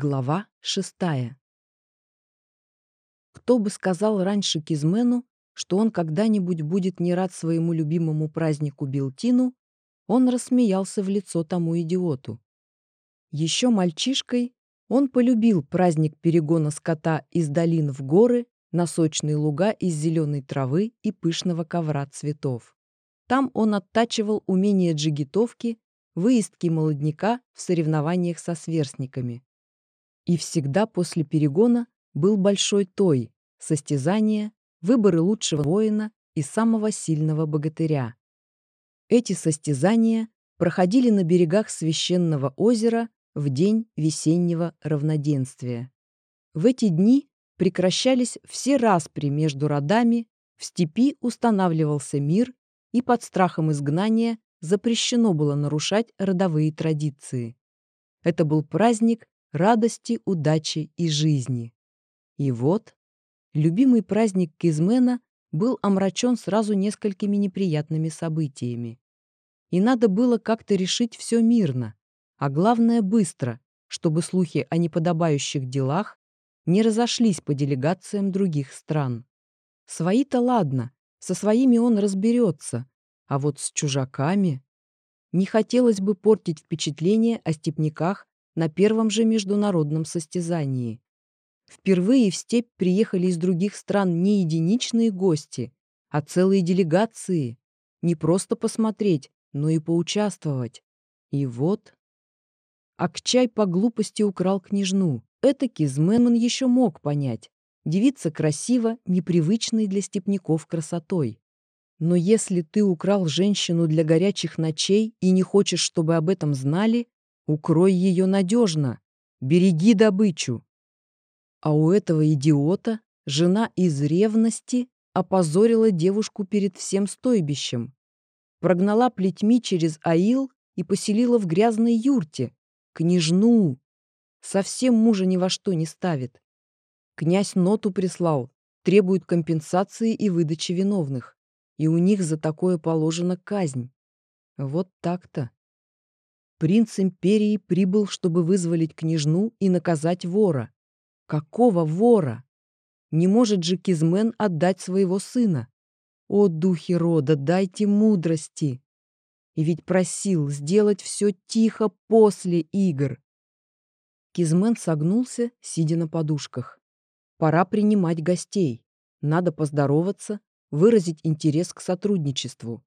Глава шестая. Кто бы сказал раньше Кизмену, что он когда-нибудь будет не рад своему любимому празднику Белтину, он рассмеялся в лицо тому идиоту. Еще мальчишкой он полюбил праздник перегона скота из долин в горы на сочные луга из зеленой травы и пышного ковра цветов. Там он оттачивал умение джигитовки, выездки молодняка в соревнованиях со сверстниками. И всегда после перегона был большой той, состязания, выборы лучшего воина и самого сильного богатыря. Эти состязания проходили на берегах священного озера в день весеннего равноденствия. В эти дни прекращались все распри между родами, в степи устанавливался мир, и под страхом изгнания запрещено было нарушать родовые традиции. Это был праздник радости, удачи и жизни. И вот, любимый праздник Кизмена был омрачен сразу несколькими неприятными событиями. И надо было как-то решить все мирно, а главное быстро, чтобы слухи о неподобающих делах не разошлись по делегациям других стран. Свои-то ладно, со своими он разберется, а вот с чужаками... Не хотелось бы портить впечатление о степняках на первом же международном состязании. Впервые в степь приехали из других стран не единичные гости, а целые делегации. Не просто посмотреть, но и поучаствовать. И вот... Акчай по глупости украл княжну. Это Кизмен он еще мог понять. Девица красива, непривычной для степняков красотой. Но если ты украл женщину для горячих ночей и не хочешь, чтобы об этом знали, Укрой ее надежно, береги добычу. А у этого идиота жена из ревности опозорила девушку перед всем стойбищем, прогнала плетьми через аил и поселила в грязной юрте, княжну. Совсем мужа ни во что не ставит. Князь ноту прислал, требует компенсации и выдачи виновных, и у них за такое положена казнь. Вот так-то. Принц империи прибыл, чтобы вызволить княжну и наказать вора. Какого вора? Не может же Кизмен отдать своего сына. О, духи рода, дайте мудрости! И ведь просил сделать все тихо после игр. Кизмен согнулся, сидя на подушках. Пора принимать гостей. Надо поздороваться, выразить интерес к сотрудничеству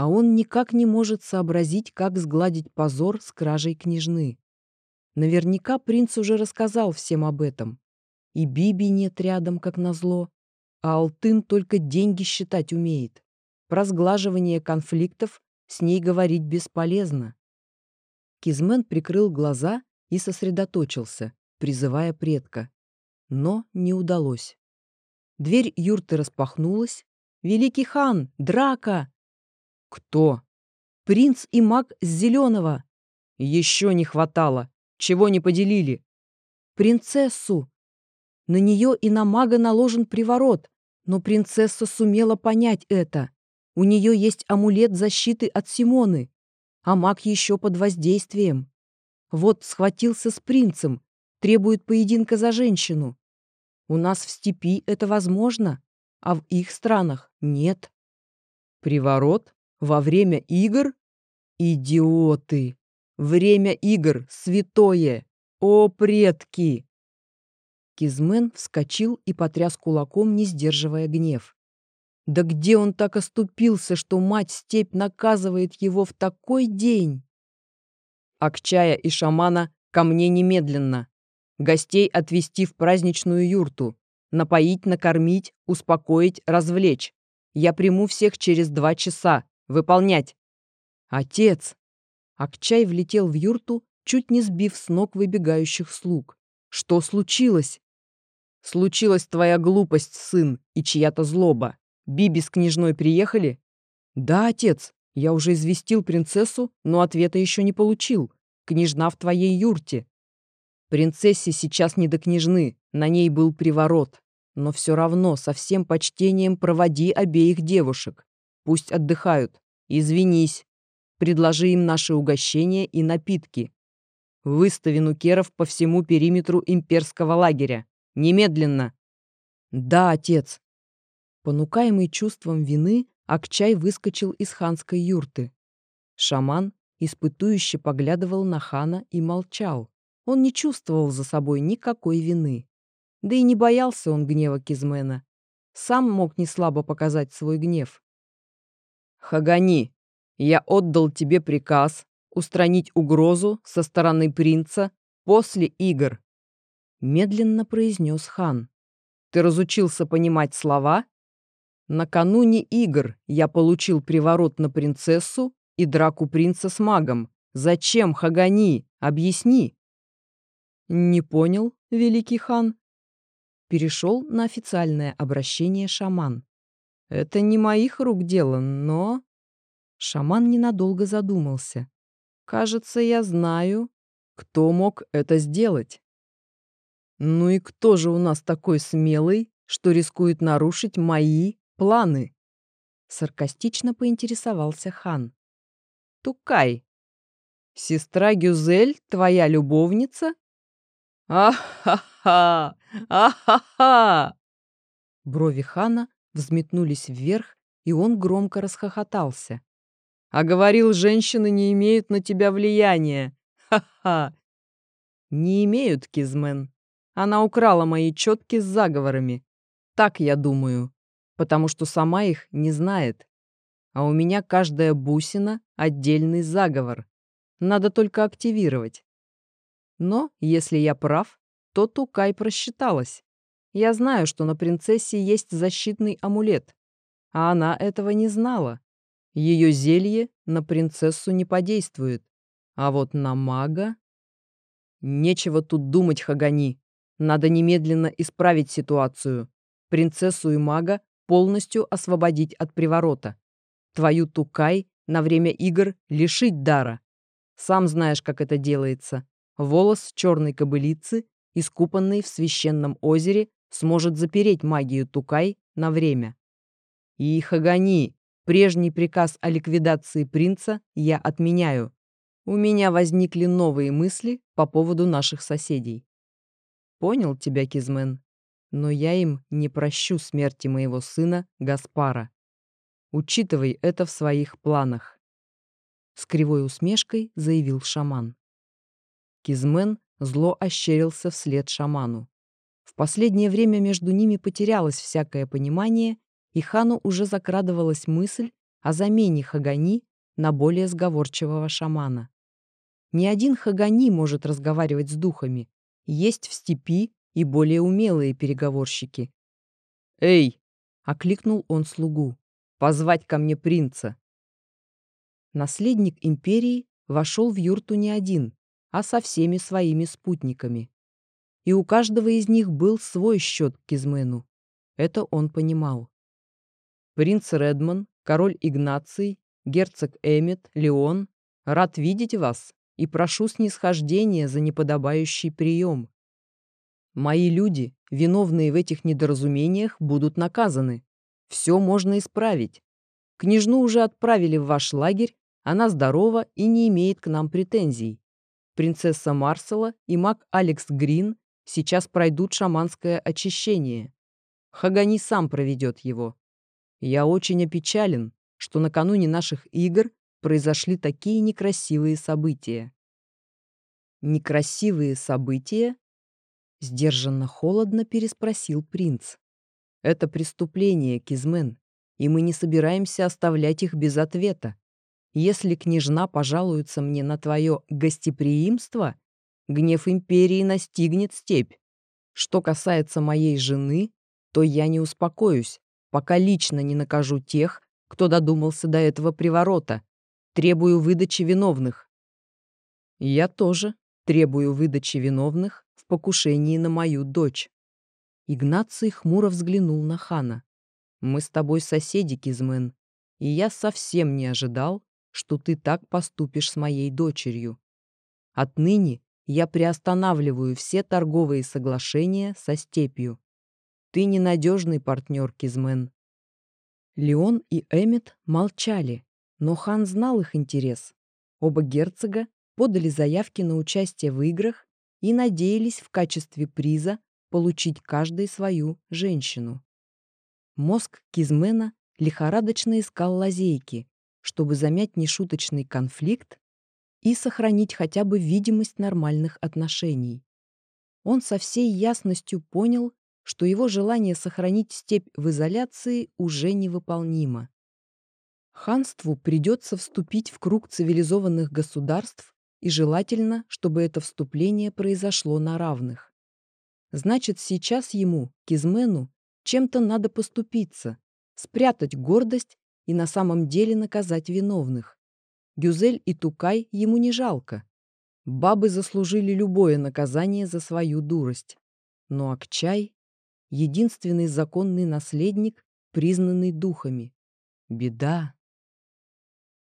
а он никак не может сообразить, как сгладить позор с кражей княжны. Наверняка принц уже рассказал всем об этом. И Биби нет рядом, как назло, а Алтын только деньги считать умеет. Про сглаживание конфликтов с ней говорить бесполезно. Кизмен прикрыл глаза и сосредоточился, призывая предка. Но не удалось. Дверь юрты распахнулась. «Великий хан! Драка!» «Кто?» «Принц и маг с Зеленого». «Еще не хватало. Чего не поделили?» «Принцессу. На нее и на мага наложен приворот, но принцесса сумела понять это. У нее есть амулет защиты от Симоны, а маг еще под воздействием. Вот схватился с принцем, требует поединка за женщину. У нас в степи это возможно, а в их странах нет. Приворот? Во время игр? Идиоты! Время игр святое! О, предки! Кизмен вскочил и потряс кулаком, не сдерживая гнев. Да где он так оступился, что мать-степь наказывает его в такой день? Акчая и шамана ко мне немедленно. Гостей отвезти в праздничную юрту. Напоить, накормить, успокоить, развлечь. Я приму всех через два часа. Выполнять!» «Отец!» Акчай влетел в юрту, чуть не сбив с ног выбегающих слуг. «Что случилось?» «Случилась твоя глупость, сын, и чья-то злоба. Биби с княжной приехали?» «Да, отец. Я уже известил принцессу, но ответа еще не получил. Княжна в твоей юрте». «Принцессе сейчас не до княжны, на ней был приворот. Но все равно со всем почтением проводи обеих девушек. Пусть отдыхают. Извинись. Предложи им наши угощения и напитки. выстави нукеров по всему периметру имперского лагеря. Немедленно!» «Да, отец!» Понукаемый чувством вины, Акчай выскочил из ханской юрты. Шаман испытующе поглядывал на хана и молчал. Он не чувствовал за собой никакой вины. Да и не боялся он гнева Кизмена. Сам мог неслабо показать свой гнев. «Хагани, я отдал тебе приказ устранить угрозу со стороны принца после игр», медленно произнес хан. «Ты разучился понимать слова Накануне игр я получил приворот на принцессу и драку принца с магом. Зачем, Хагани? Объясни. Не понял, великий хан. Перешел на официальное обращение шаман. Это не моих рук дело, но... Шаман ненадолго задумался. Кажется, я знаю, кто мог это сделать. Ну и кто же у нас такой смелый, что рискует нарушить мои планы?» Саркастично поинтересовался хан. «Тукай, сестра Гюзель твоя любовница?» «А-ха-ха! А-ха-ха!» Брови хана взметнулись вверх, и он громко расхохотался. «А говорил, женщины не имеют на тебя влияния! Ха-ха!» «Не имеют, Кизмен. Она украла мои четки с заговорами. Так я думаю потому что сама их не знает. А у меня каждая бусина — отдельный заговор. Надо только активировать. Но, если я прав, то Тукай просчиталась. Я знаю, что на принцессе есть защитный амулет, а она этого не знала. Ее зелье на принцессу не подействует, а вот на мага... Нечего тут думать, Хагани. Надо немедленно исправить ситуацию. Принцессу и мага полностью освободить от приворота. Твою Тукай на время игр лишить дара. Сам знаешь, как это делается. Волос черной кобылицы, искупанный в священном озере, сможет запереть магию Тукай на время. И Хагани, прежний приказ о ликвидации принца я отменяю. У меня возникли новые мысли по поводу наших соседей. Понял тебя, Кизмен? но я им не прощу смерти моего сына Гаспара. Учитывай это в своих планах. С кривой усмешкой заявил шаман. Кизмен зло ощерился вслед шаману. В последнее время между ними потерялось всякое понимание, и хану уже закрадывалась мысль о замене Хагани на более сговорчивого шамана. Ни один Хагани может разговаривать с духами. Есть в степи и более умелые переговорщики. «Эй!» — окликнул он слугу. «Позвать ко мне принца!» Наследник империи вошел в юрту не один, а со всеми своими спутниками. И у каждого из них был свой счет к Кизмену. Это он понимал. Принц Редман, король Игнаций, герцог Эмmet, Леон, рад видеть вас и прошу снисхождения за неподобающий прием. Мои люди, виновные в этих недоразумениях, будут наказаны. Все можно исправить. Княжну уже отправили в ваш лагерь, она здорова и не имеет к нам претензий. Принцесса Марсела и маг Алекс Грин сейчас пройдут шаманское очищение. Хагани сам проведет его. Я очень опечален, что накануне наших игр произошли такие некрасивые события. Некрасивые события Сдержанно холодно переспросил принц. «Это преступление, Кизмен, и мы не собираемся оставлять их без ответа. Если княжна пожалуется мне на твое гостеприимство, гнев империи настигнет степь. Что касается моей жены, то я не успокоюсь, пока лично не накажу тех, кто додумался до этого приворота. Требую выдачи виновных. Я тоже требую выдачи виновных покушении на мою дочь. Игнаций хмуро взглянул на хана. «Мы с тобой соседи, Кизмен, и я совсем не ожидал, что ты так поступишь с моей дочерью. Отныне я приостанавливаю все торговые соглашения со степью. Ты ненадежный партнер, Кизмен». Леон и Эммет молчали, но хан знал их интерес. Оба герцога подали заявки на участие в играх и надеялись в качестве приза получить каждой свою женщину. Мозг Кизмена лихорадочно искал лазейки, чтобы замять нешуточный конфликт и сохранить хотя бы видимость нормальных отношений. Он со всей ясностью понял, что его желание сохранить степь в изоляции уже невыполнимо. Ханству придется вступить в круг цивилизованных государств, и желательно, чтобы это вступление произошло на равных. Значит, сейчас ему, Кизмену, чем-то надо поступиться, спрятать гордость и на самом деле наказать виновных. Гюзель и Тукай ему не жалко. Бабы заслужили любое наказание за свою дурость. Но Акчай — единственный законный наследник, признанный духами. Беда.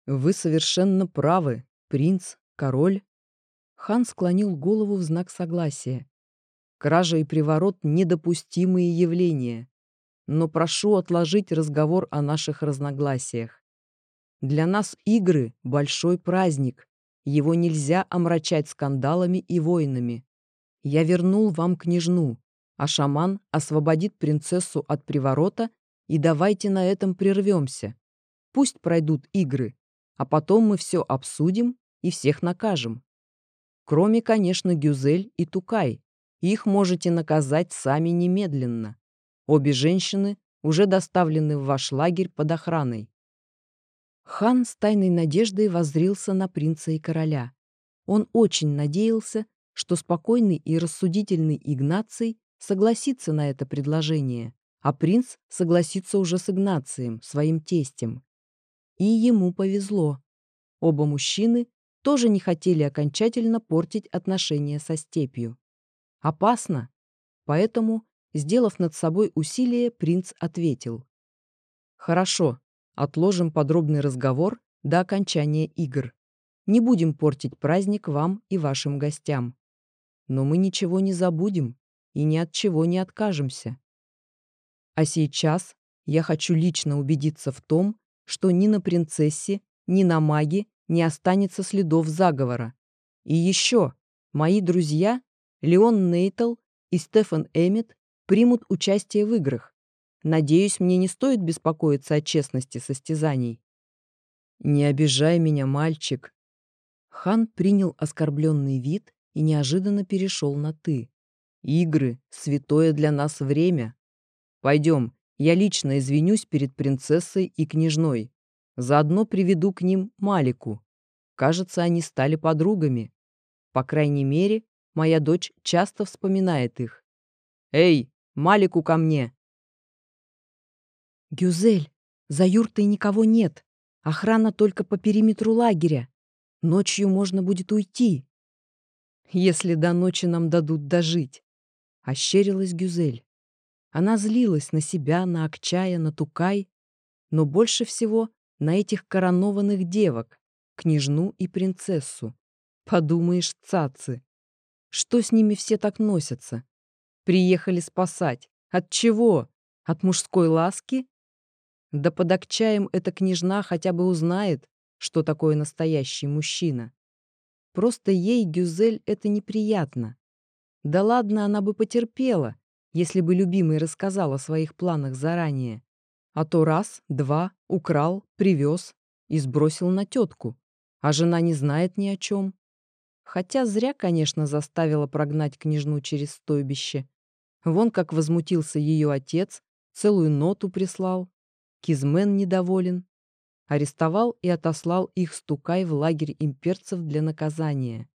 Вы совершенно правы, принц, король. Хан склонил голову в знак согласия. Кража и приворот — недопустимые явления но прошу отложить разговор о наших разногласиях. Для нас игры — большой праздник. Его нельзя омрачать скандалами и войнами. Я вернул вам княжну, а шаман освободит принцессу от приворота, и давайте на этом прервемся. Пусть пройдут игры, а потом мы все обсудим и всех накажем. Кроме, конечно, Гюзель и Тукай. Их можете наказать сами немедленно. Обе женщины уже доставлены в ваш лагерь под охраной. Хан с тайной надеждой воззрился на принца и короля. Он очень надеялся, что спокойный и рассудительный Игнаций согласится на это предложение, а принц согласится уже с Игнацием, своим тестем. И ему повезло. Оба мужчины тоже не хотели окончательно портить отношения со степью. Опасно, поэтому Сделав над собой усилие, принц ответил. «Хорошо, отложим подробный разговор до окончания игр. Не будем портить праздник вам и вашим гостям. Но мы ничего не забудем и ни от чего не откажемся. А сейчас я хочу лично убедиться в том, что ни на принцессе, ни на маге не останется следов заговора. И еще, мои друзья Леон Нейтл и Стефан Эммет примут участие в играх. Надеюсь, мне не стоит беспокоиться о честности состязаний. Не обижай меня, мальчик. Хан принял оскорбленный вид и неожиданно перешел на «ты». Игры — святое для нас время. Пойдем, я лично извинюсь перед принцессой и княжной. Заодно приведу к ним Малику. Кажется, они стали подругами. По крайней мере, моя дочь часто вспоминает их. «Эй, Малику ко мне!» «Гюзель, за юртой никого нет. Охрана только по периметру лагеря. Ночью можно будет уйти». «Если до ночи нам дадут дожить», — ощерилась Гюзель. Она злилась на себя, на Акчая, на Тукай, но больше всего на этих коронованных девок, княжну и принцессу. Подумаешь, цацы. Что с ними все так носятся? Приехали спасать. От чего? От мужской ласки? Да под Акчаем эта княжна хотя бы узнает, что такое настоящий мужчина. Просто ей, Гюзель, это неприятно. Да ладно, она бы потерпела, если бы любимый рассказал о своих планах заранее. А то раз, два, украл, привез и сбросил на тетку. А жена не знает ни о чем. Хотя зря, конечно, заставила прогнать княжну через стойбище. Вон как возмутился ее отец, целую ноту прислал. Кизмен недоволен. Арестовал и отослал их стукай в лагерь имперцев для наказания.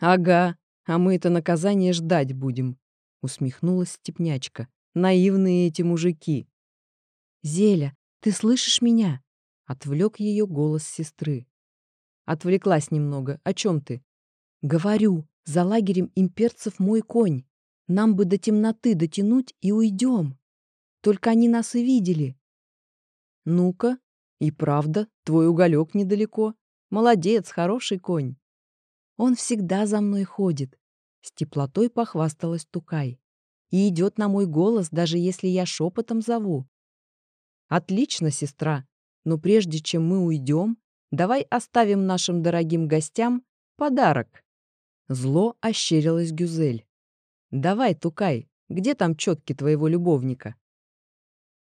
«Ага, а мы это наказание ждать будем», — усмехнулась степнячка. «Наивные эти мужики». «Зеля, ты слышишь меня?» — отвлек ее голос сестры. Отвлеклась немного. «О чем ты?» «Говорю, за лагерем имперцев мой конь. Нам бы до темноты дотянуть и уйдем. Только они нас и видели. Ну-ка, и правда, твой уголек недалеко. Молодец, хороший конь. Он всегда за мной ходит. С теплотой похвасталась Тукай. И идет на мой голос, даже если я шепотом зову. Отлично, сестра. Но прежде чем мы уйдем, давай оставим нашим дорогим гостям Подарок. Зло ощерилась Гюзель. Давай, Тукай, где там четки твоего любовника?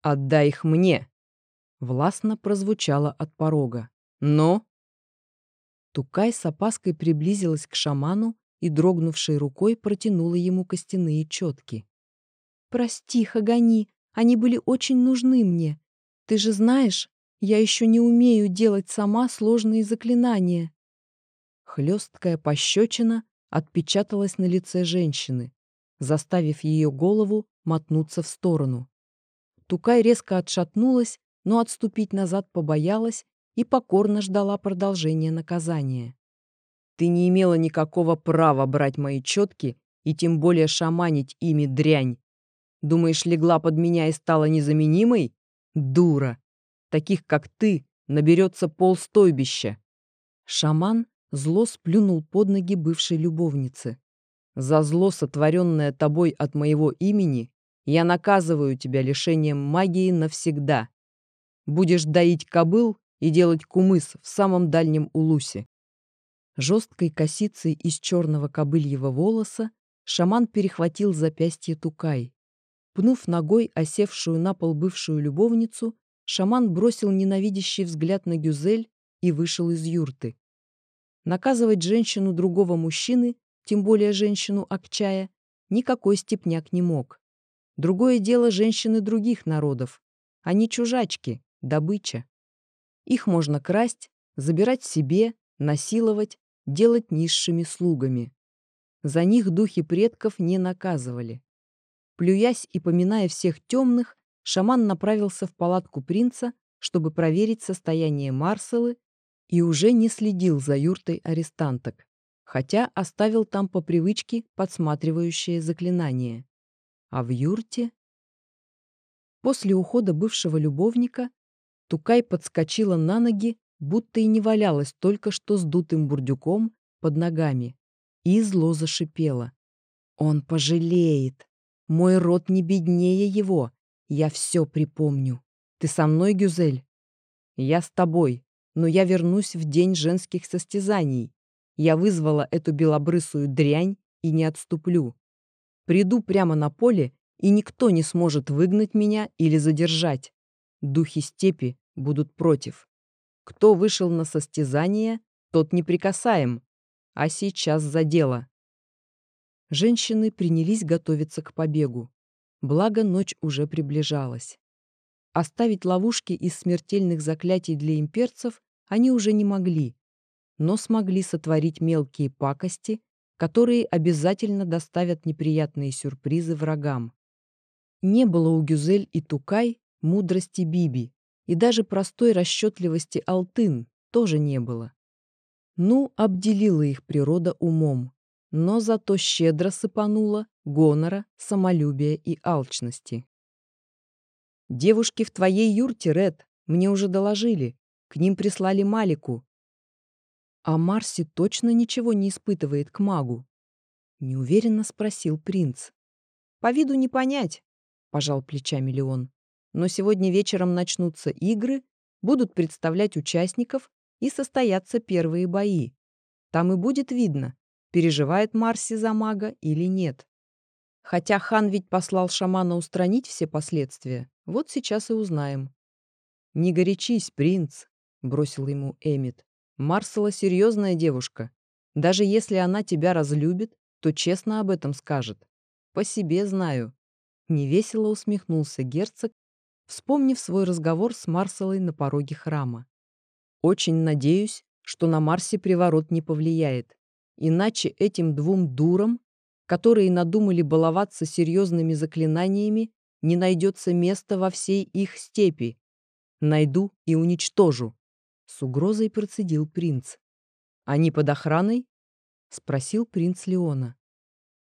Отдай их мне. Властно прозвучало от порога. Но... Тукай с опаской приблизилась к шаману и, дрогнувшей рукой, протянула ему костяные четки. «Прости, Хагани, они были очень нужны мне. Ты же знаешь, я еще не умею делать сама сложные заклинания». Хлесткая пощечина отпечаталась на лице женщины, заставив ее голову мотнуться в сторону. Тукай резко отшатнулась, но отступить назад побоялась и покорно ждала продолжения наказания. «Ты не имела никакого права брать мои четки и тем более шаманить ими дрянь. Думаешь, легла под меня и стала незаменимой? Дура! Таких, как ты, наберется полстойбища!» Шаман зло сплюнул под ноги бывшей любовницы. «За зло, сотворенное тобой от моего имени, я наказываю тебя лишением магии навсегда. Будешь доить кобыл и делать кумыс в самом дальнем улусе. Жесткой косицей из черного кобыльего волоса шаман перехватил запястье Тукай. Пнув ногой осевшую на пол бывшую любовницу, шаман бросил ненавидящий взгляд на Гюзель и вышел из юрты. Наказывать женщину другого мужчины, тем более женщину Акчая, никакой степняк не мог. Другое дело женщины других народов. Они чужачки, добыча. Их можно красть, забирать себе, насиловать, делать низшими слугами. За них духи предков не наказывали. Плюясь и поминая всех темных, шаман направился в палатку принца, чтобы проверить состояние Марселы, и уже не следил за юртой арестанток, хотя оставил там по привычке подсматривающее заклинание. А в юрте... После ухода бывшего любовника Тукай подскочила на ноги, будто и не валялась только что с дутым бурдюком под ногами, и зло зашипела. «Он пожалеет! Мой род не беднее его! Я все припомню! Ты со мной, Гюзель?» «Я с тобой, но я вернусь в день женских состязаний. Я вызвала эту белобрысую дрянь и не отступлю. Приду прямо на поле, и никто не сможет выгнать меня или задержать. Духи степи будут против. Кто вышел на состязание, тот неприкасаем. А сейчас за дело. Женщины принялись готовиться к побегу. Благо, ночь уже приближалась. Оставить ловушки из смертельных заклятий для имперцев они уже не могли, но смогли сотворить мелкие пакости, которые обязательно доставят неприятные сюрпризы врагам. Не было у Гюзель и Тукай мудрости Биби, и даже простой расчетливости Алтын тоже не было. Ну, обделила их природа умом, но зато щедро сыпанула гонора, самолюбия и алчности. «Девушки в твоей юрте, Ред, мне уже доложили. К ним прислали Малику». «А Марси точно ничего не испытывает к магу?» — неуверенно спросил принц. «По виду не понять», — пожал плечами Леон но сегодня вечером начнутся игры, будут представлять участников и состоятся первые бои. Там и будет видно, переживает Марси за мага или нет. Хотя хан ведь послал шамана устранить все последствия, вот сейчас и узнаем. «Не горячись, принц», — бросил ему Эмит. «Марсела серьезная девушка. Даже если она тебя разлюбит, то честно об этом скажет. По себе знаю». Невесело усмехнулся герцог вспомнив свой разговор с Марселой на пороге храма. «Очень надеюсь, что на Марсе приворот не повлияет, иначе этим двум дурам, которые надумали баловаться серьезными заклинаниями, не найдется места во всей их степи. Найду и уничтожу», — с угрозой процедил принц. «Они под охраной?» — спросил принц Леона.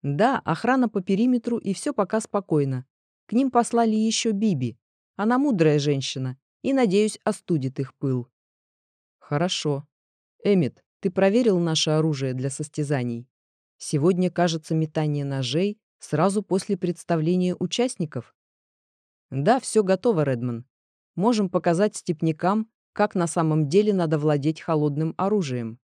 «Да, охрана по периметру, и все пока спокойно. К ним послали еще Биби. Она мудрая женщина и, надеюсь, остудит их пыл. Хорошо. Эмит, ты проверил наше оружие для состязаний? Сегодня, кажется, метание ножей сразу после представления участников? Да, все готово, Редман. Можем показать степнякам, как на самом деле надо владеть холодным оружием.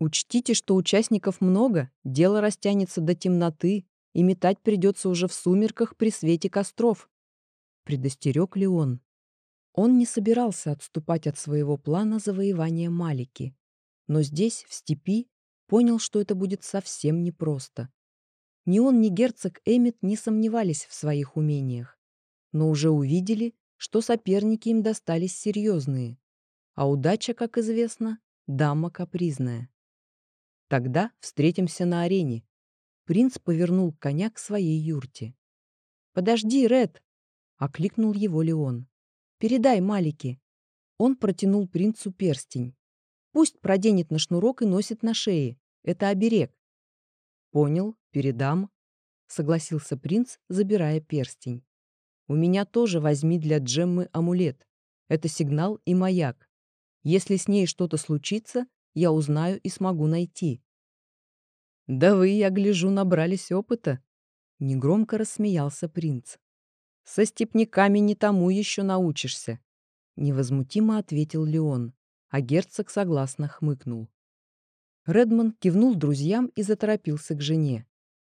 Учтите, что участников много, дело растянется до темноты, и метать придется уже в сумерках при свете костров. Предостерег ли он? Он не собирался отступать от своего плана завоевания Малики, но здесь, в степи, понял, что это будет совсем непросто. Ни он, ни герцог Эммет не сомневались в своих умениях, но уже увидели, что соперники им достались серьезные, а удача, как известно, дама капризная. Тогда встретимся на арене. Принц повернул коня к своей юрте. «Подожди, Ред!» — окликнул его Леон. «Передай Малике». Он протянул принцу перстень. «Пусть проденет на шнурок и носит на шее. Это оберег». «Понял, передам», — согласился принц, забирая перстень. «У меня тоже возьми для Джеммы амулет. Это сигнал и маяк. Если с ней что-то случится, я узнаю и смогу найти. Да вы, я гляжу, набрались опыта. Негромко рассмеялся принц. Со степняками не тому еще научишься. Невозмутимо ответил Леон, а герцог согласно хмыкнул. Редман кивнул друзьям и заторопился к жене.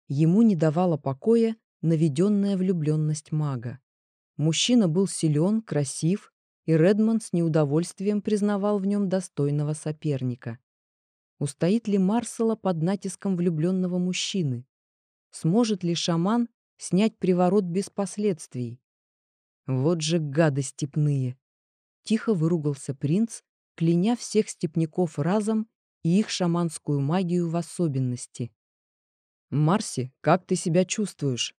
Ему не давала покоя наведенная влюбленность мага. Мужчина был силен, красив и Редмонд с неудовольствием признавал в нем достойного соперника. Устоит ли Марсела под натиском влюбленного мужчины? Сможет ли шаман снять приворот без последствий? Вот же гады степные! Тихо выругался принц, кляня всех степняков разом и их шаманскую магию в особенности. «Марси, как ты себя чувствуешь?»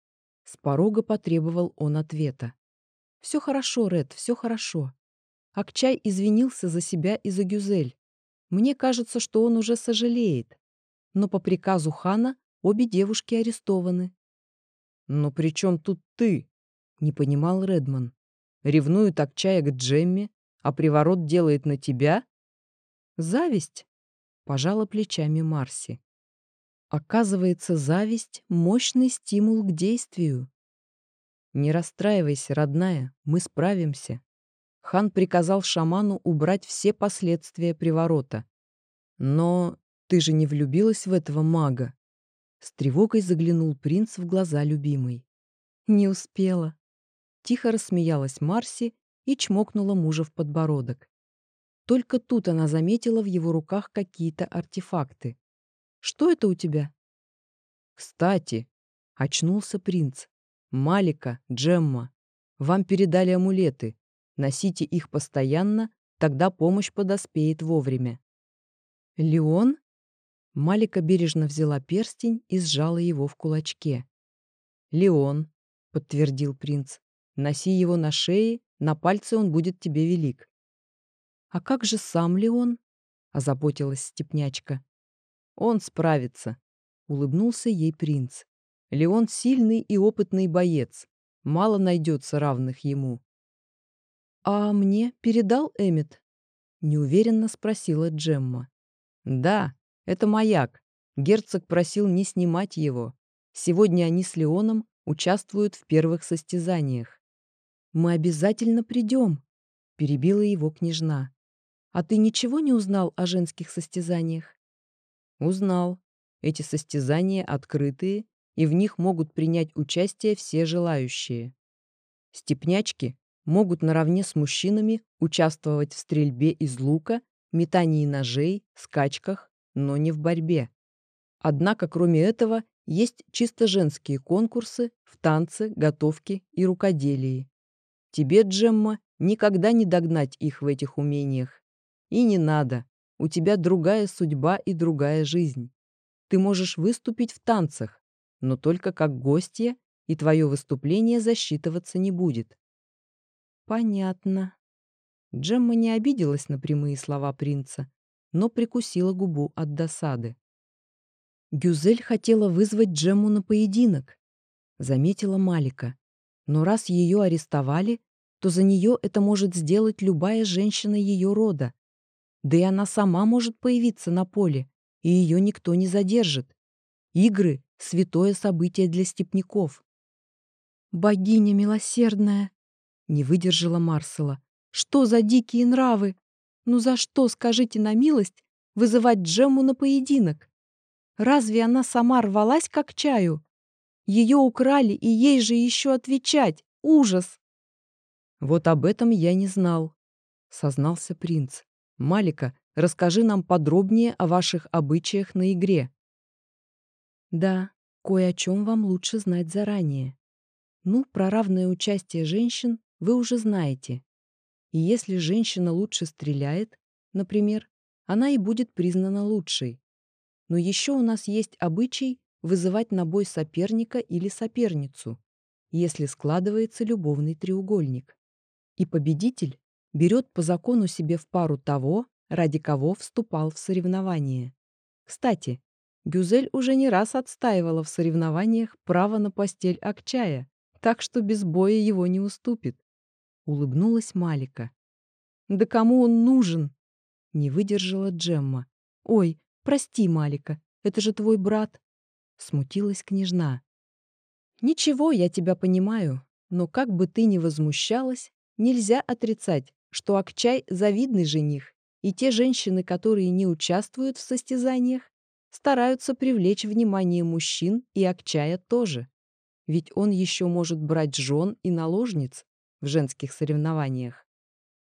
С порога потребовал он ответа. «Все хорошо, Ред, все хорошо. Акчай извинился за себя и за Гюзель. Мне кажется, что он уже сожалеет. Но по приказу хана обе девушки арестованы. «Но при чем тут ты?» — не понимал Редман. «Ревнует Акчая к Джемме, а приворот делает на тебя?» «Зависть?» — пожала плечами Марси. Оказывается, зависть — мощный стимул к действию. «Не расстраивайся, родная, мы справимся», хан приказал шаману убрать все последствия приворота. Но ты же не влюбилась в этого мага? С тревогой заглянул принц в глаза любимой. Не успела. Тихо рассмеялась Марси и чмокнула мужа в подбородок. Только тут она заметила в его руках какие-то артефакты. «Что это у тебя?» «Кстати», — очнулся принц, — «Малика, Джемма, вам передали амулеты. Носите их постоянно, тогда помощь подоспеет вовремя. Леон? Малика бережно взяла перстень и сжала его в кулачке. «Леон», — подтвердил принц, — «носи его на шее, на пальце он будет тебе велик». «А как же сам Леон?» — озаботилась степнячка. «Он справится», — улыбнулся ей принц. «Леон сильный и опытный боец. Мало найдется равных ему. «А мне передал Эммет?» — неуверенно спросила Джемма. «Да, это маяк. Герцог просил не снимать его. Сегодня они с Леоном участвуют в первых состязаниях». «Мы обязательно придем», — перебила его княжна. «А ты ничего не узнал о женских состязаниях?» «Узнал. Эти состязания открытые, и в них могут принять участие все желающие. Степнячки могут наравне с мужчинами участвовать в стрельбе из лука, метании ножей, скачках, но не в борьбе. Однако, кроме этого, есть чисто женские конкурсы в танце, готовке и рукоделии. Тебе, Джемма, никогда не догнать их в этих умениях. И не надо. У тебя другая судьба и другая жизнь. Ты можешь выступить в танцах, но только как гостья, и твое выступление засчитываться не будет. Понятно. Джемма не обиделась на прямые слова принца, но прикусила губу от досады. Гюзель хотела вызвать Джемму на поединок, заметила Малика. Но раз ее арестовали, то за нее это может сделать любая женщина ее рода. Да и она сама может появиться на поле, и ее никто не задержит. Игры — святое событие для степняков. «Богиня милосердная!» Не выдержала Марсела. Что за дикие нравы? Ну за что, скажите на милость, вызывать Джему на поединок? Разве она сама рвалась как чаю? Ее украли, и ей же еще отвечать. Ужас! Вот об этом я не знал, сознался принц. Малика, расскажи нам подробнее о ваших обычаях на игре. Да, кое о чем вам лучше знать заранее. Ну, про равное участие женщин вы уже знаете. И если женщина лучше стреляет, например, она и будет признана лучшей. Но еще у нас есть обычай вызывать на бой соперника или соперницу, если складывается любовный треугольник. И победитель берет по закону себе в пару того, ради кого вступал в соревнование. Кстати, Гюзель уже не раз отстаивала в соревнованиях право на постель Акчая, так что без боя его не уступит. Улыбнулась Малика. «Да кому он нужен?» Не выдержала Джемма. «Ой, прости, Малика, это же твой брат. Смутилась княжна. «Ничего, я тебя понимаю, но как бы ты ни возмущалась, нельзя отрицать, что Акчай — завидный жених, и те женщины, которые не участвуют в состязаниях, стараются привлечь внимание мужчин и Акчая тоже. Ведь он еще может брать жен и наложниц в женских соревнованиях.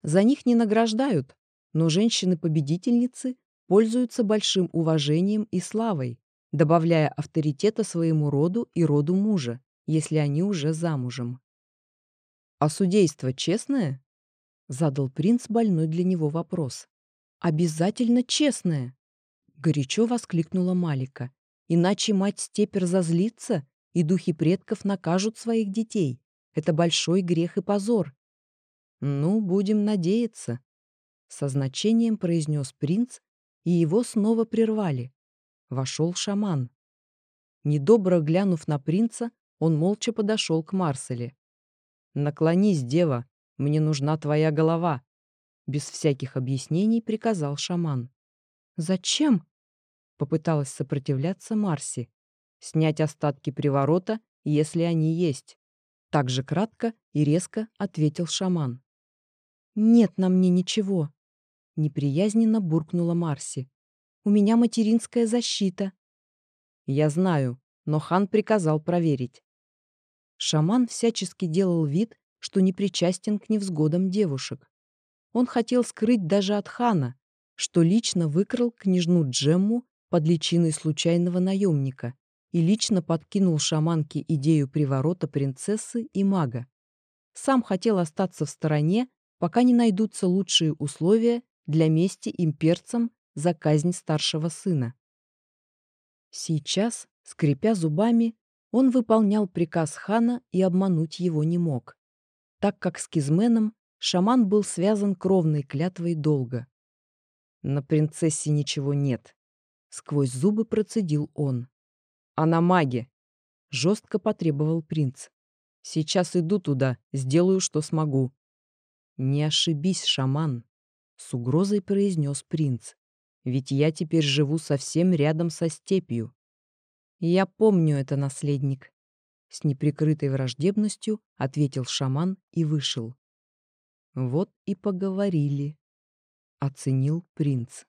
За них не награждают, но женщины-победительницы пользуются большим уважением и славой, добавляя авторитета своему роду и роду мужа, если они уже замужем. «А судейство честное?» — задал принц больной для него вопрос. «Обязательно честное!» — горячо воскликнула Малика. «Иначе мать степь разозлится, и духи предков накажут своих детей. Это большой грех и позор». «Ну, будем надеяться», — со значением произнес принц, и его снова прервали. Вошел шаман. Недобро глянув на принца, он молча подошел к Марселе. «Наклонись, дева, мне нужна твоя голова», — без всяких объяснений приказал шаман. «Зачем?» — попыталась сопротивляться Марси. «Снять остатки приворота, если они есть». Так же кратко и резко ответил шаман. «Нет на мне ничего», — неприязненно буркнула Марси. У меня материнская защита. Я знаю, но хан приказал проверить. Шаман всячески делал вид, что не причастен к невзгодам девушек. Он хотел скрыть даже от хана, что лично выкрал княжну Джемму под личиной случайного наемника и лично подкинул шаманке идею приворота принцессы и мага. Сам хотел остаться в стороне, пока не найдутся лучшие условия для мести имперцам за казнь старшего сына. Сейчас, скрипя зубами, он выполнял приказ хана и обмануть его не мог, так как с Кизменом шаман был связан кровной клятвой долга. «На принцессе ничего нет», — сквозь зубы процедил он. «Она маги», — жестко потребовал принц. «Сейчас иду туда, сделаю, что смогу». «Не ошибись, шаман», — с угрозой произнес принц. Ведь я теперь живу совсем рядом со степью. Я помню это, наследник. С неприкрытой враждебностью ответил шаман и вышел. Вот и поговорили. Оценил принц.